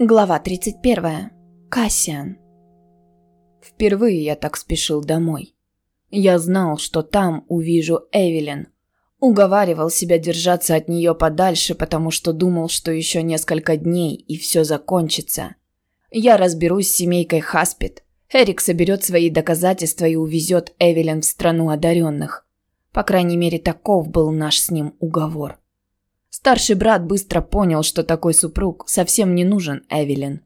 Глава 31. Кассиан. Впервые я так спешил домой. Я знал, что там увижу Эвелин. Уговаривал себя держаться от нее подальше, потому что думал, что еще несколько дней и все закончится. Я разберусь с семейкой Хаспит. Эрик соберет свои доказательства и увезет Эвелин в страну одаренных. По крайней мере, таков был наш с ним уговор. Старший брат быстро понял, что такой супруг совсем не нужен Эвелин.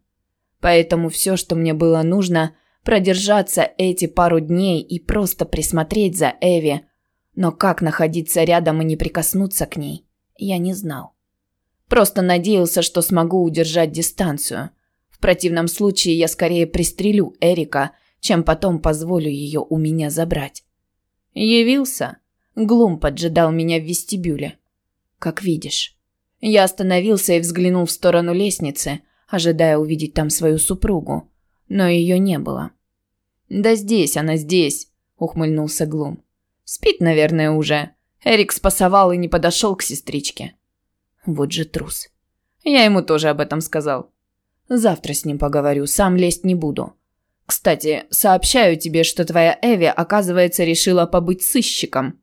Поэтому все, что мне было нужно, продержаться эти пару дней и просто присмотреть за Эви. Но как находиться рядом и не прикоснуться к ней, я не знал. Просто надеялся, что смогу удержать дистанцию. В противном случае я скорее пристрелю Эрика, чем потом позволю ее у меня забрать. Явился. Глум поджидал меня в вестибюле как видишь. Я остановился и взглянул в сторону лестницы, ожидая увидеть там свою супругу, но ее не было. «Да здесь она, здесь», – ухмыльнулся Глум. «Спит, наверное, уже. Эрик спасовал и не подошел к сестричке». Вот же трус. Я ему тоже об этом сказал. Завтра с ним поговорю, сам лезть не буду. Кстати, сообщаю тебе, что твоя Эви, оказывается, решила побыть сыщиком.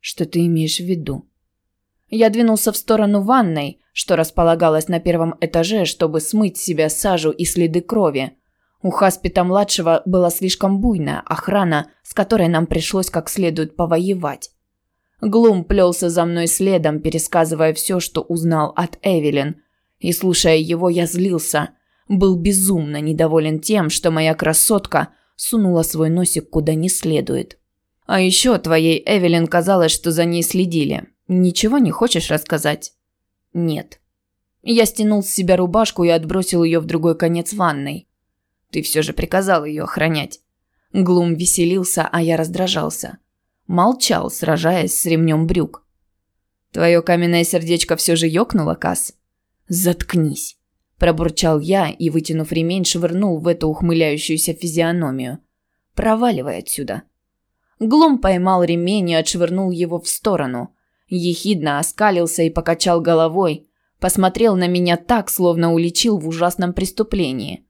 Что ты имеешь в виду? Я двинулся в сторону ванной, что располагалась на первом этаже, чтобы смыть с себя сажу и следы крови. У Хаспита-младшего была слишком буйная охрана, с которой нам пришлось как следует повоевать. Глум плелся за мной следом, пересказывая все, что узнал от Эвелин. И слушая его, я злился. Был безумно недоволен тем, что моя красотка сунула свой носик куда не следует. А еще твоей Эвелин казалось, что за ней следили. Ничего не хочешь рассказать? Нет. Я стянул с себя рубашку и отбросил ее в другой конец ванной. Ты все же приказал ее охранять. Глум веселился, а я раздражался. Молчал, сражаясь с ремнем брюк. Твое каменное сердечко все же ёкнуло, Кас? Заткнись, пробурчал я и, вытянув ремень, швырнул в эту ухмыляющуюся физиономию. Проваливай отсюда. Глум поймал ремень и отшвырнул его в сторону. Ехидно оскалился и покачал головой. Посмотрел на меня так, словно уличил в ужасном преступлении.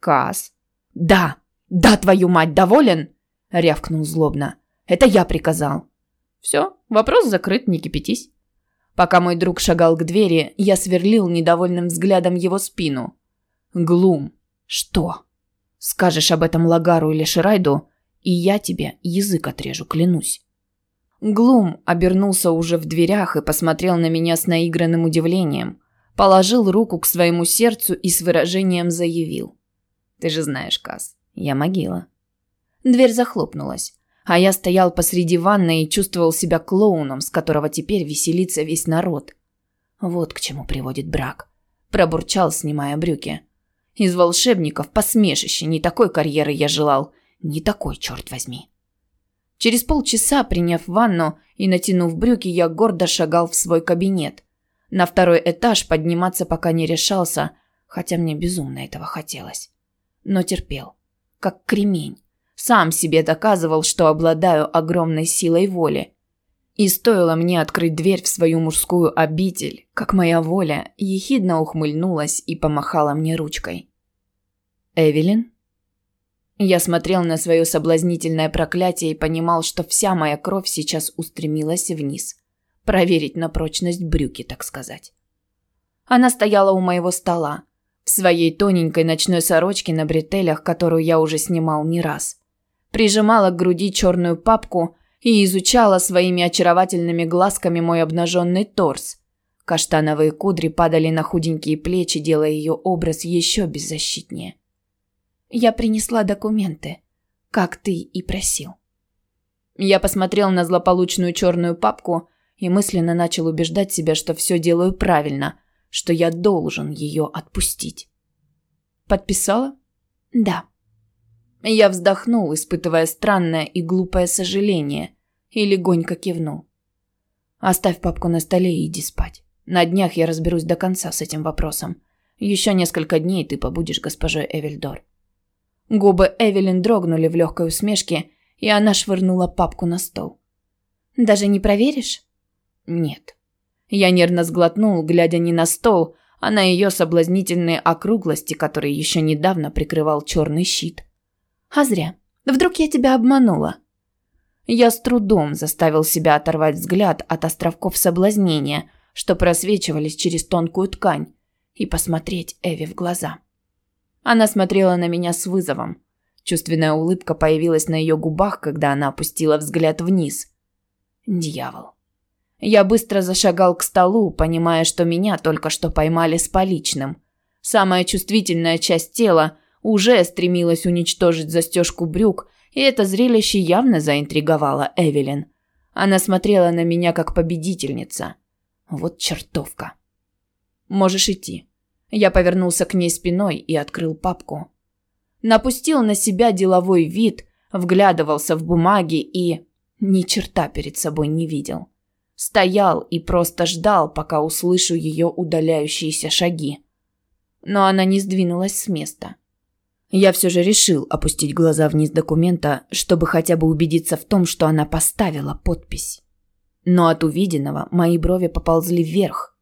«Кас?» «Да! Да, твою мать, доволен?» – рявкнул злобно. «Это я приказал». «Все, вопрос закрыт, не кипятись». Пока мой друг шагал к двери, я сверлил недовольным взглядом его спину. «Глум, что? Скажешь об этом Лагару или Ширайду, и я тебе язык отрежу, клянусь». Глум обернулся уже в дверях и посмотрел на меня с наигранным удивлением. Положил руку к своему сердцу и с выражением заявил. «Ты же знаешь, Кас, я могила». Дверь захлопнулась, а я стоял посреди ванной и чувствовал себя клоуном, с которого теперь веселится весь народ. Вот к чему приводит брак. Пробурчал, снимая брюки. Из волшебников посмешище, не такой карьеры я желал. Не такой, черт возьми. Через полчаса, приняв ванну и натянув брюки, я гордо шагал в свой кабинет. На второй этаж подниматься пока не решался, хотя мне безумно этого хотелось. Но терпел. Как кремень. Сам себе доказывал, что обладаю огромной силой воли. И стоило мне открыть дверь в свою мужскую обитель, как моя воля ехидно ухмыльнулась и помахала мне ручкой. «Эвелин?» Я смотрел на свое соблазнительное проклятие и понимал, что вся моя кровь сейчас устремилась вниз. Проверить на прочность брюки, так сказать. Она стояла у моего стола, в своей тоненькой ночной сорочке на бретелях, которую я уже снимал не раз. Прижимала к груди черную папку и изучала своими очаровательными глазками мой обнаженный торс. Каштановые кудри падали на худенькие плечи, делая ее образ еще беззащитнее. Я принесла документы, как ты и просил. Я посмотрел на злополучную черную папку и мысленно начал убеждать себя, что все делаю правильно, что я должен ее отпустить. Подписала? Да. Я вздохнул, испытывая странное и глупое сожаление, и легонько кивнул. Оставь папку на столе и иди спать. На днях я разберусь до конца с этим вопросом. Еще несколько дней ты побудешь госпожой Эвельдор. Губы Эвелин дрогнули в легкой усмешке, и она швырнула папку на стол. «Даже не проверишь?» «Нет». Я нервно сглотнул, глядя не на стол, а на ее соблазнительные округлости, которые еще недавно прикрывал черный щит. А зря. Вдруг я тебя обманула? Я с трудом заставил себя оторвать взгляд от островков соблазнения, что просвечивались через тонкую ткань, и посмотреть Эви в глаза. Она смотрела на меня с вызовом. Чувственная улыбка появилась на ее губах, когда она опустила взгляд вниз. Дьявол. Я быстро зашагал к столу, понимая, что меня только что поймали с поличным. Самая чувствительная часть тела уже стремилась уничтожить застежку брюк, и это зрелище явно заинтриговало Эвелин. Она смотрела на меня как победительница. Вот чертовка. Можешь идти. Я повернулся к ней спиной и открыл папку. Напустил на себя деловой вид, вглядывался в бумаги и ни черта перед собой не видел. Стоял и просто ждал, пока услышу ее удаляющиеся шаги. Но она не сдвинулась с места. Я все же решил опустить глаза вниз документа, чтобы хотя бы убедиться в том, что она поставила подпись. Но от увиденного мои брови поползли вверх.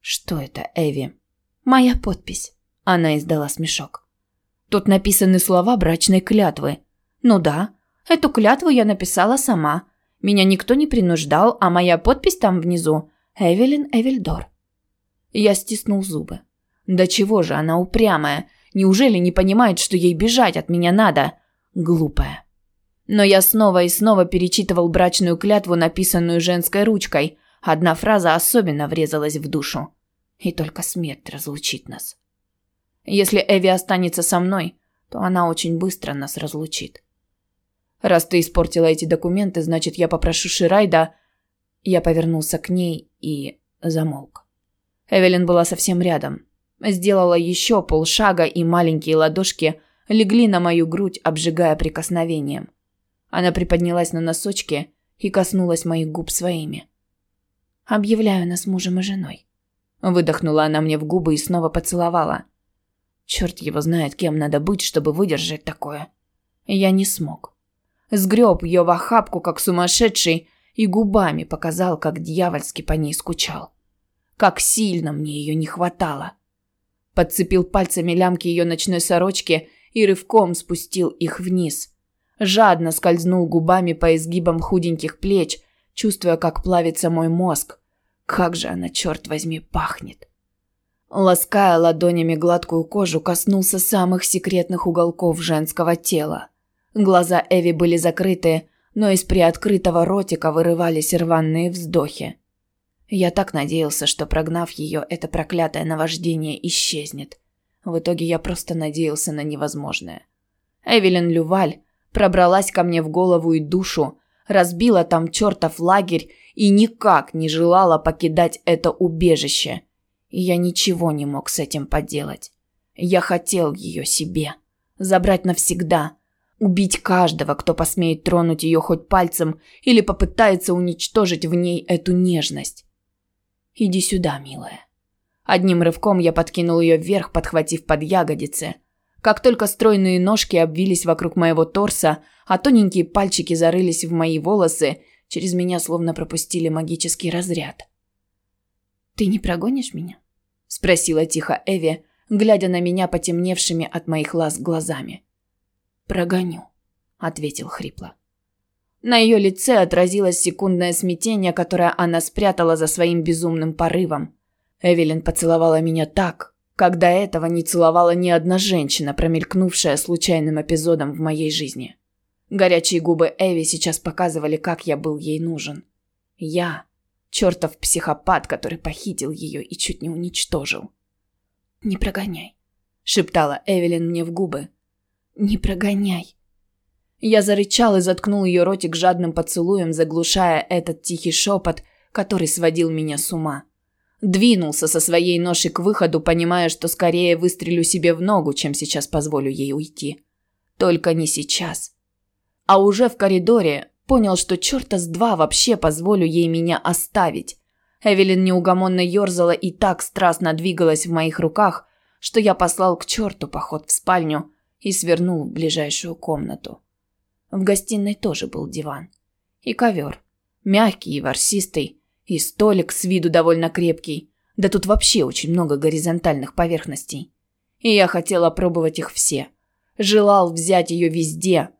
Что это, Эви? Моя подпись. Она издала смешок. Тут написаны слова брачной клятвы. Ну да, эту клятву я написала сама. Меня никто не принуждал, а моя подпись там внизу – Эвелин Эвельдор. Я стиснул зубы. Да чего же она упрямая? Неужели не понимает, что ей бежать от меня надо? Глупая. Но я снова и снова перечитывал брачную клятву, написанную женской ручкой. Одна фраза особенно врезалась в душу. И только смерть разлучит нас. Если Эви останется со мной, то она очень быстро нас разлучит. Раз ты испортила эти документы, значит, я попрошу Ширайда. Я повернулся к ней и замолк. Эвелин была совсем рядом. Сделала еще полшага, и маленькие ладошки легли на мою грудь, обжигая прикосновением. Она приподнялась на носочки и коснулась моих губ своими. «Объявляю нас мужем и женой». Выдохнула она мне в губы и снова поцеловала. Черт его знает, кем надо быть, чтобы выдержать такое. Я не смог сгреб ее в охапку, как сумасшедший, и губами показал, как дьявольски по ней скучал. Как сильно мне ее не хватало. Подцепил пальцами лямки ее ночной сорочки и рывком спустил их вниз. Жадно скользнул губами по изгибам худеньких плеч, чувствуя, как плавится мой мозг. Как же она, черт возьми, пахнет. Лаская ладонями гладкую кожу, коснулся самых секретных уголков женского тела. Глаза Эви были закрыты, но из приоткрытого ротика вырывались рваные вздохи. Я так надеялся, что прогнав ее, это проклятое наваждение исчезнет. В итоге я просто надеялся на невозможное. Эвелин Люваль пробралась ко мне в голову и душу, разбила там чертов лагерь и никак не желала покидать это убежище. Я ничего не мог с этим поделать. Я хотел ее себе. Забрать навсегда – Убить каждого, кто посмеет тронуть ее хоть пальцем или попытается уничтожить в ней эту нежность. «Иди сюда, милая». Одним рывком я подкинул ее вверх, подхватив под ягодицы. Как только стройные ножки обвились вокруг моего торса, а тоненькие пальчики зарылись в мои волосы, через меня словно пропустили магический разряд. «Ты не прогонишь меня?» – спросила тихо Эви, глядя на меня потемневшими от моих ласк глазами. «Прогоню», – ответил хрипло. На ее лице отразилось секундное смятение, которое она спрятала за своим безумным порывом. Эвелин поцеловала меня так, как до этого не целовала ни одна женщина, промелькнувшая случайным эпизодом в моей жизни. Горячие губы Эви сейчас показывали, как я был ей нужен. Я – чертов психопат, который похитил ее и чуть не уничтожил. «Не прогоняй», – шептала Эвелин мне в губы, «Не прогоняй». Я зарычал и заткнул ее ротик жадным поцелуем, заглушая этот тихий шепот, который сводил меня с ума. Двинулся со своей ношей к выходу, понимая, что скорее выстрелю себе в ногу, чем сейчас позволю ей уйти. Только не сейчас. А уже в коридоре понял, что черта с два вообще позволю ей меня оставить. Эвелин неугомонно ерзала и так страстно двигалась в моих руках, что я послал к черту поход в спальню – и свернул в ближайшую комнату. В гостиной тоже был диван. И ковер. Мягкий и ворсистый. И столик с виду довольно крепкий. Да тут вообще очень много горизонтальных поверхностей. И я хотел опробовать их все. Желал взять ее везде.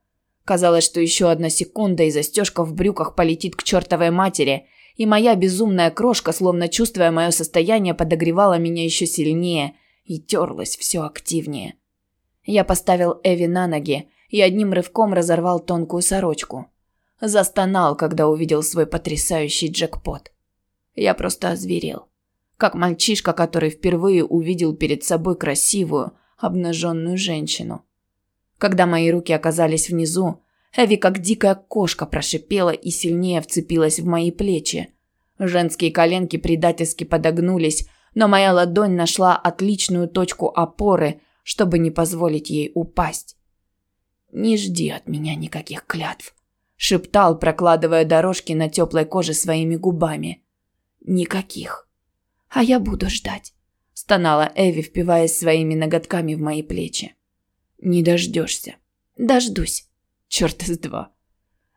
Казалось, что еще одна секунда, и застежка в брюках полетит к чертовой матери, и моя безумная крошка, словно чувствуя мое состояние, подогревала меня еще сильнее и терлась все активнее. Я поставил Эви на ноги и одним рывком разорвал тонкую сорочку. Застонал, когда увидел свой потрясающий джекпот. Я просто озверел. Как мальчишка, который впервые увидел перед собой красивую, обнаженную женщину. Когда мои руки оказались внизу, Эви как дикая кошка прошипела и сильнее вцепилась в мои плечи. Женские коленки предательски подогнулись, но моя ладонь нашла отличную точку опоры, чтобы не позволить ей упасть. «Не жди от меня никаких клятв», – шептал, прокладывая дорожки на теплой коже своими губами. «Никаких». «А я буду ждать», – стонала Эви, впиваясь своими ноготками в мои плечи. «Не дождешься». «Дождусь». Черт из два.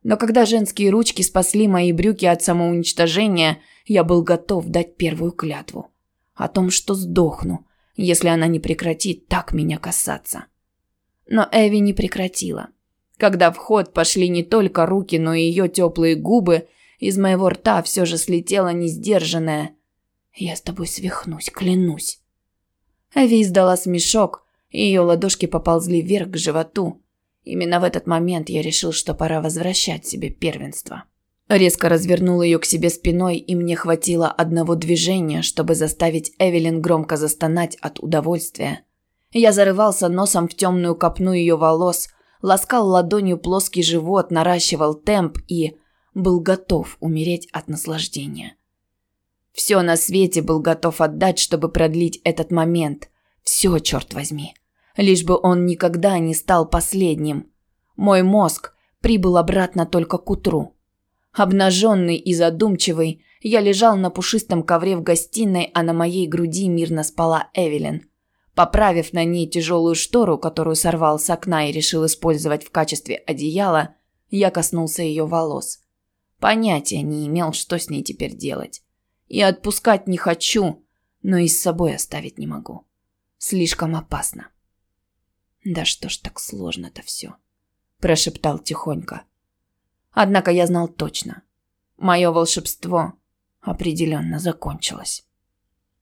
Но когда женские ручки спасли мои брюки от самоуничтожения, я был готов дать первую клятву. О том, что сдохну, если она не прекратит так меня касаться. Но Эви не прекратила. Когда в ход пошли не только руки, но и ее теплые губы, из моего рта все же слетело несдержанное «Я с тобой свихнусь, клянусь». Эви издала смешок, и ее ладошки поползли вверх к животу. Именно в этот момент я решил, что пора возвращать себе первенство. Резко развернул ее к себе спиной, и мне хватило одного движения, чтобы заставить Эвелин громко застонать от удовольствия. Я зарывался носом в темную копну ее волос, ласкал ладонью плоский живот, наращивал темп и был готов умереть от наслаждения. Все на свете был готов отдать, чтобы продлить этот момент. Все, черт возьми. Лишь бы он никогда не стал последним. Мой мозг прибыл обратно только к утру. Обнаженный и задумчивый, я лежал на пушистом ковре в гостиной, а на моей груди мирно спала Эвелин. Поправив на ней тяжелую штору, которую сорвал с окна и решил использовать в качестве одеяла, я коснулся ее волос. Понятия не имел, что с ней теперь делать. И отпускать не хочу, но и с собой оставить не могу. Слишком опасно. Да что ж так сложно-то все, прошептал тихонько. Однако я знал точно. Мое волшебство определенно закончилось.